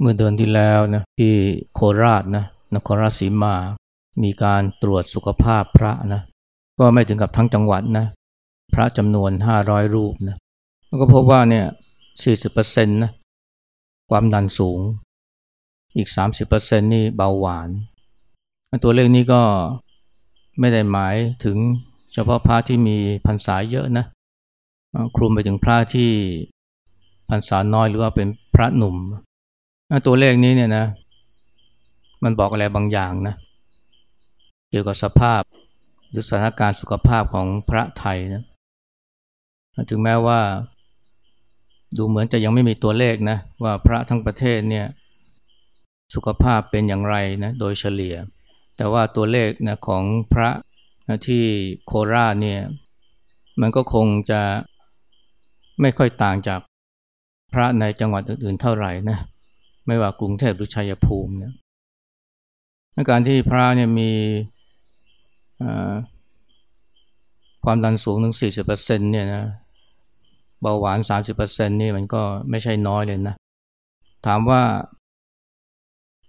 เมื่อเดือนที่แล้วนะที่โคราชนะนครราชสีมา มีการตรวจสุขภาพพระนะก็ไม่ถึงกับทั้งจังหวัดนะพระจำนวน 500 รูปนะแล้วก็พบว่าเนี่ย 40%นะความดันสูง อีก 30%นี่เบาหวาน ตัวเลขนี้ก็ไม่ได้หมายถึงเฉพาะพระที่มีพรรษาเยอะนะคลุมไปถึงพระที่พรรษาน้อยหรือว่าเป็นพระหนุ่ม ตัวเลขนี้เนี่ยนะ มันบอกอะไรบางอย่างนะ เกี่ยวกับสภาพหรือสถานการณ์สุขภาพของพระไทยนะถึงแม้ว่า ดูเหมือนจะยังไม่มีตัวเลขนะ ว่าพระทั้งประเทศเนี่ย สุขภาพเป็นอย่างไรนะโดยเฉลี่ย แต่ว่าตัวเลขนะของพระนะที่โคราชเนี่ย มันก็คงจะไม่ค่อยต่างจากพระในจังหวัดอื่นๆเท่าไหร่นะ ไม่ว่ากรุงเทพหรือชัยภูมิเนี่ยการที่พระเนี่ยมีความดันสูงถึง 40%เนี่ยนะเบาหวาน 30%นี่มันก็ไม่ใช่น้อยเลยนะ ถามว่า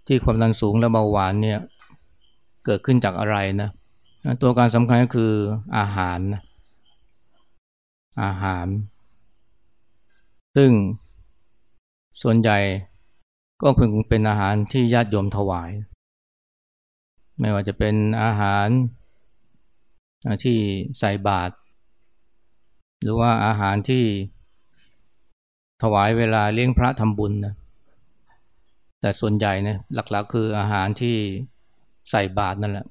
ที่ความดันสูงและเบาหวานเนี่ยเกิดขึ้นจากอะไรนะ ตัวการสำคัญก็คืออาหารนะอาหาร ซึ่งส่วนใหญ่ ก็คงเป็นอาหารที่ญาติโยมถวาย ไม่ว่าจะเป็นอาหารที่ใส่บาตรหรือว่าอาหารที่ถวายเวลาเลี้ยงพระทำบุญนะแต่ส่วนใหญ่เนี่ยหลักๆ คืออาหารที่ใส่บาตรนั่นแหละ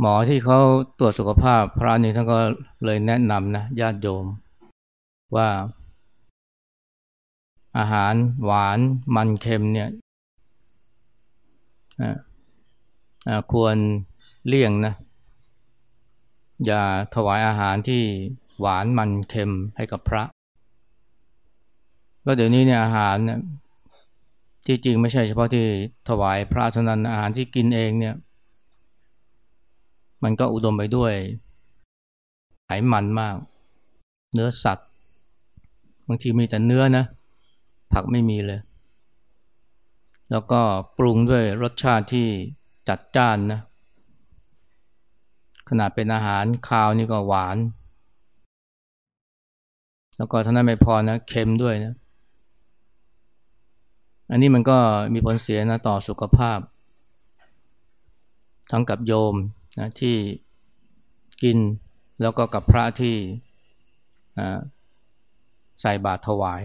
หมอที่เขาตรวจสุขภาพพระนี่ท่านก็เลยแนะนำนะญาติโยมว่า อาหารหวานมันเค็มเนี่ยควรเลี่ยงนะ อย่าถวายอาหารที่หวานมันเค็มให้กับพระแล้วเดี๋ยวนี้เนี่ยอาหารเนี่ยที่จริงไม่ใช่เฉพาะที่ถวายพระเท่านั้นอาหารที่กินเองเนี่ย มันก็อุดมไปด้วยไขมันมาก เนื้อสัตว์ บางทีมีแต่เนื้อนะ ผักไม่มีเลย แล้วก็ปรุงด้วยรสชาติที่จัดจ้านนะขนาดเป็นอาหารคาวนี่ก็หวาน แล้วก็ท่านั้นไม่พอนะเค็มด้วยนะ อันนี้มันก็มีผลเสียนะต่อสุขภาพ ทั้งกับโยมนะที่กินแล้วก็กับพระที่ใส่บาตรถวาย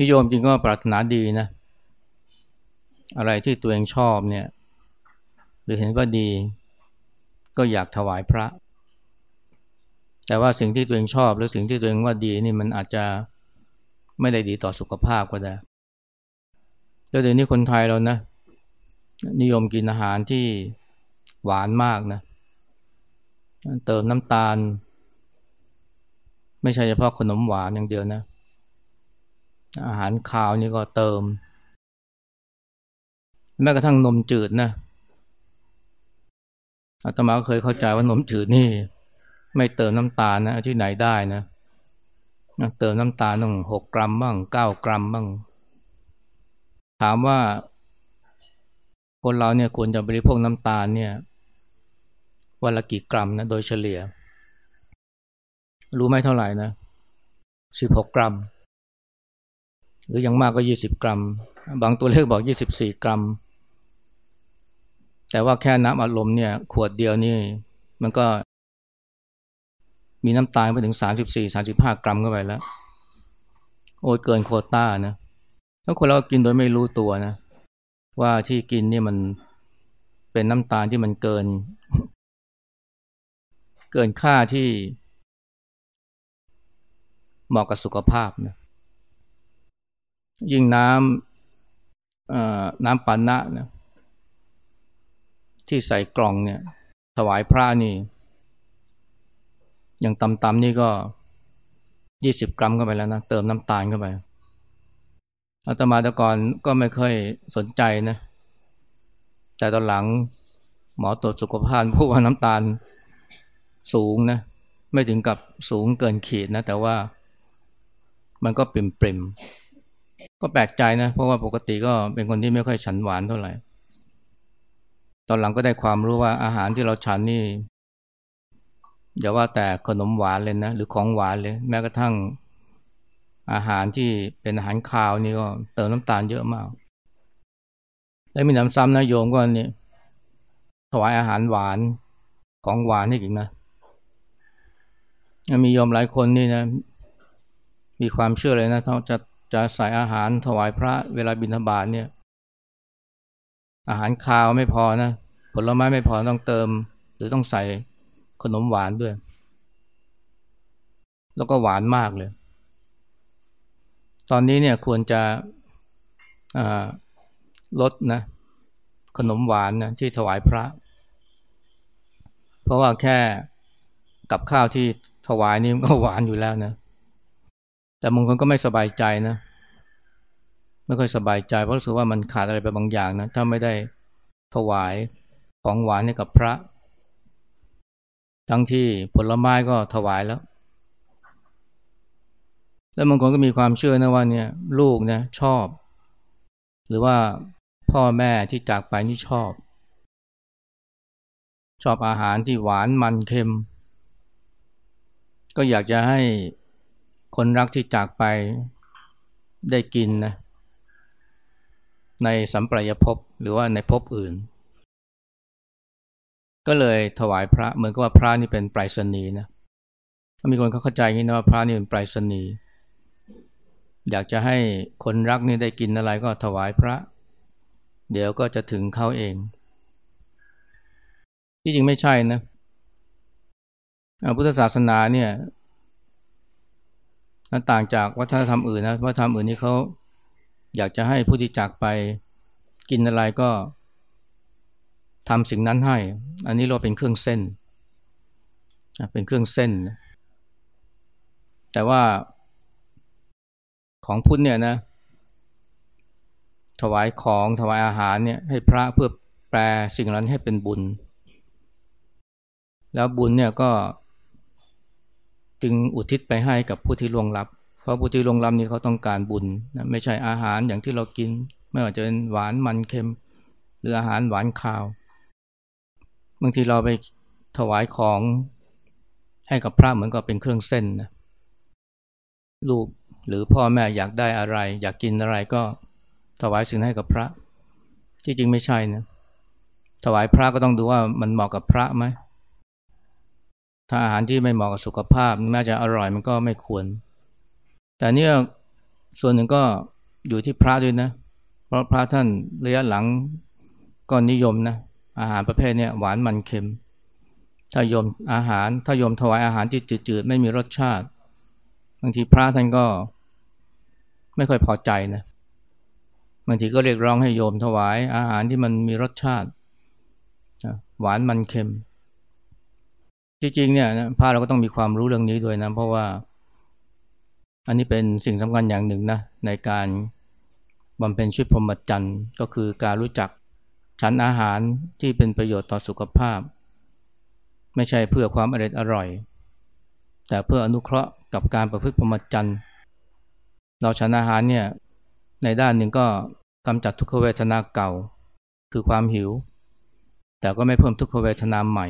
นิยมจริงก็ปรารถนาดีนะ อะไรที่ตัวเองชอบเนี่ย หรือเห็นว่าดี ก็อยากถวายพระ แต่ว่าสิ่งที่ตัวเองชอบ หรือสิ่งที่ตัวเองว่าดีนี่มันอาจจะไม่ได้ดีต่อสุขภาพก็ได้แล้วเดี๋ยวนี้คนไทยเรานะ นิยมกินอาหารที่หวานมากนะ เติมน้ำตาล ไม่ใช่เฉพาะขนมหวานอย่างเดียวนะ อาหารคาวนี่ก็เติม แม้กระทั่งนมจืดนะอาตมาเคยเข้าใจว่านมจืดนี่ ไม่เติมน้ำตาลนะที่ไหนได้นะเติมน้ำตาลต้องหกกรัมบ้างเก้ากรัมบ้าง ถามว่า คนเราเนี่ยควรจะบริโภคน้ำตาลเนี่ยวันละกี่กรัมนะโดยเฉลี่ย รู้ไหมเท่าไหร่นะสิบหกกรัม หรืออย่างมากก็ยี่สิบกรัม บางตัวเลขบอกยี่สิบสี่กรัม แต่ว่าแค่น้ำอัดลมเนี่ยขวดเดียวนี่มันก็ มีน้ำตาลไปถึงสามสิบสี่สาสิบห้ากรัมเข้าไปแล้ว โอ้ยเกินโคต้านะแล้วคนเรากินโดยไม่รู้ตัวนะ ว่าที่กินนี่มันเป็นน้ำตาลที่มันเกิน เกินค่าที่เหมาะกับสุขภาพนะ ยิ่งน้ำน้ำปานะนะที่ใส่กล่องเนี่ย ถวายพระนี่ อย่างตำๆนี่ก็ยี่สิบกรัมเข้าไปแล้วนะ เติมน้ำตาลเข้าไปอาตมาต่ก่อนก็ไม่เคยสนใจนะ แต่ตอนหลังหมอตรวจสุขภาพพูดว่าน้ำตาลสูงนะ ไม่ถึงกับสูงเกินขีดนะ แต่ว่ามันก็ปริมปริม ก็แปลกใจนะ เพราะว่าปกติก็เป็นคนที่ไม่ค่อยฉันหวานเท่าไหร่ ตอนหลังก็ได้ความรู้ว่าอาหารที่เราฉันนี่อย่าว่าแต่ขนมหวานเลยนะ หรือของหวานเลย แม้กระทั่งอาหารที่เป็นอาหารคาวนี่ก็เติมน้ำตาลเยอะมาก และมีน้ำซ้ำนะโยมก็นี่ถวายอาหารหวานของหวานให้อีกนะ มีโยมหลายคนนี่นะ มีความเชื่อเลยนะเขาจะ จะใส่อาหารถวายพระเวลาบิณฑบาตเนี่ย อาหารคาวไม่พอนะ ผลไม้ไม่พอต้องเติม หรือต้องใส่ขนมหวานด้วย แล้วก็หวานมากเลย ตอนนี้เนี่ยควรจะลดนะ ขนมหวานนะที่ถวายพระ เพราะว่าแค่กับข้าวที่ถวายนี่มันก็หวานอยู่แล้วนะ แต่บางคนก็ไม่สบายใจนะไม่ค่อยสบายใจเพราะรู้สึกว่ามันขาดอะไรไปบางอย่างนะถ้าไม่ได้ถวายของหวานให้กับพระ ทั้งที่ผลไม้ก็ถวายแล้ว แล้วบางคนก็มีความเชื่อนะว่าเนี่ยลูกนี่ยชอบ หรือว่าพ่อแม่ที่จากไปนี่ชอบ ชอบอาหารที่หวานมันเค็ม ก็อยากจะให้ คนรักที่จากไปได้กินนะในสัมปรายภพหรือว่าในภพอื่น ก็เลยถวายพระเหมือนกับว่าพระนี่เป็นปลายสนีนะมีคนเขาเข้าใจงี้นะว่าพระนี่เป็นปลายสนีอยากจะให้คนรักนี่ได้กินอะไรก็ถวายพระ เดี๋ยวก็จะถึงเขาเอง ที่จริงไม่ใช่นะพุทธศาสนาเนี่ย มันต่างจากวัฒนธรรมอื่นนะวัฒนธรรมอื่นนี่เขาอยากจะให้ผู้ที่จากไปกินอะไรก็ทำสิ่งนั้นให้ อันนี้เราเป็นเครื่องเส้น เป็นเครื่องเส้น แต่ว่าของพุทธเนี่ยนะ ถวายของถวายอาหารเนี่ยให้พระเพื่อแปลสิ่งนั้นให้เป็นบุญ แล้วบุญเนี่ยก็ จึงอุทิศไปให้กับผู้ที่ล่วงลับ เพราะผู้ที่ล่วงลับนี่เขาต้องการบุญนะไม่ใช่อาหารอย่างที่เรากิน ไม่ว่าจะเป็นหวานมันเค็ม หรืออาหารหวานข้าว บางทีเราไปถวายของให้กับพระเหมือนกับเป็นเครื่องเส้นนะลูกหรือพ่อแม่อยากได้อะไร อยากกินอะไรก็ถวายสิ่งให้กับพระ ที่จริงไม่ใช่นะถวายพระก็ต้องดูว่ามันเหมาะกับพระไหม ถ้าอาหารที่ไม่เหมาะกับสุขภาพแม้จะอร่อยมันก็ไม่ควร แต่เนี่ยส่วนหนึ่งก็อยู่ที่พระด้วยนะ เพราะพระท่านระยะหลังก็นิยมนะอาหารประเภทเนี้หวานมันเค็ม ถ้าโยมอาหารถ้าโยมถวายอาหารจืดๆไม่มีรสชาติบางทีพระท่านก็ไม่ค่อยพอใจนะบางทีก็เรียกร้องให้โยมถวายอาหารที่มันมีรสชาติหวานมันเค็ม จริงๆเนี่ยพระเราก็ต้องมีความรู้เรื่องนี้ด้วยนะ เพราะว่า อันนี้เป็นสิ่งสำคัญอย่างหนึ่งนะ ในการบำเพ็ญชีวิตพรหมจรรย์ก็คือการรู้จักฉันอาหารที่เป็นประโยชน์ต่อสุขภาพ ไม่ใช่เพื่อความอร่อยอร่อย แต่เพื่ออนุเคราะห์กับการประพฤติพรหมจรรย์เราฉันอาหารเนี่ยในด้านหนึ่งก็กำจัดทุกขเวทนาเก่า คือความหิว แต่ก็ไม่เพิ่มทุกขเวทนาใหม่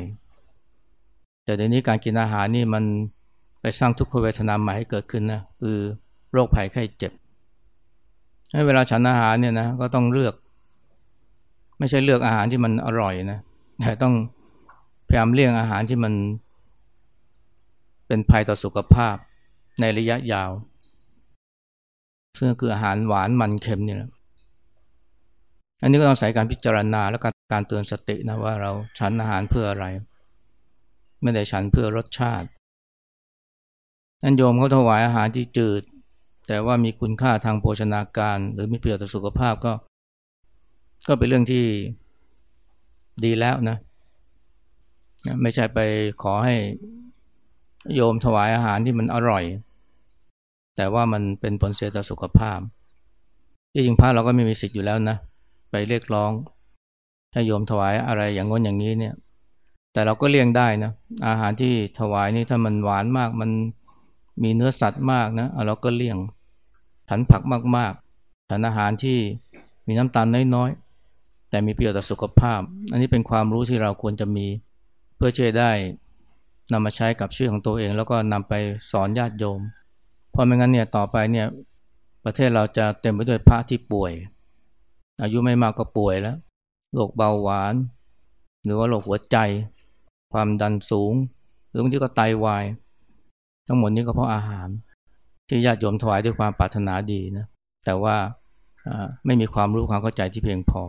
แต่เดี๋ยวนี้การกินอาหารนี่มันไปสร้างทุกขเวทนาใหม่ให้เกิดขึ้นนะคือโรคภัยไข้เจ็บให้เวลาฉันอาหารเนี่ยนะก็ต้องเลือก ไม่ใช่เลือกอาหารที่มันอร่อยนะแต่ต้องพยายามเลี่ยงอาหารที่มันเป็นภัยต่อสุขภาพในระยะยาว ซึ่งคืออาหารหวานมันเค็มนี่แหละอันนี้ก็ต้องใส่การพิจารณาและการการเตือนสตินะว่าเราฉันอาหารเพื่ออะไร ไม่ได้ฉันเพื่อรสชาติอันโยมเขาถวายอาหารที่จืด แต่ว่ามีคุณค่าทางโภชนาการ หรือมีประโยชน์ต่อสุขภาพก็ ก็เป็นเรื่องที่ดีแล้วนะ ไม่ใช่ไปขอให้โยมถวายอาหารที่มันอร่อย แต่ว่ามันเป็นผลเสียต่อสุขภาพที่จริงพระเราก็ไม่มีสิทธิ์อยู่แล้วนะ ไปเรียกร้อง ให้โยมถวายอะไรอย่างง้นอย่างนี้เนี่ย แต่เราก็เลี่ยงได้นะ อาหารที่ถวายนี่ถ้ามันหวานมาก มันมีเนื้อสัตว์มากนะเราก็เลี่ยง ฉันผักมากๆฉัารอาหารที่มีน้ำตาลน้อยๆ แต่มีประโยชน์ต่อสุขภาพ อันนี้เป็นความรู้ที่เราควรจะมี เพื่อจะได้นำมาใช้กับชีวิตของตัวเอง แล้วก็นำไปสอนญาติโยม เพราะไม่งั้นเนี่ยต่อไปเนี่ยประเทศเราจะเต็มไปด้วยพระที่ป่วย อายุไม่มากก็ป่วยแล้วโรคเบาหวาน หรือว่าโรคหัวใจ ความดันสูง หรือบางทีก็ไตาวาย ทั้งหมดนี้ก็เพราะอาหาร ที่ญาติโยมถวายด้วยความปรารถนาดีนะแต่ว่าไม่มีความรู้ความเข้าใจที่เพียงพอ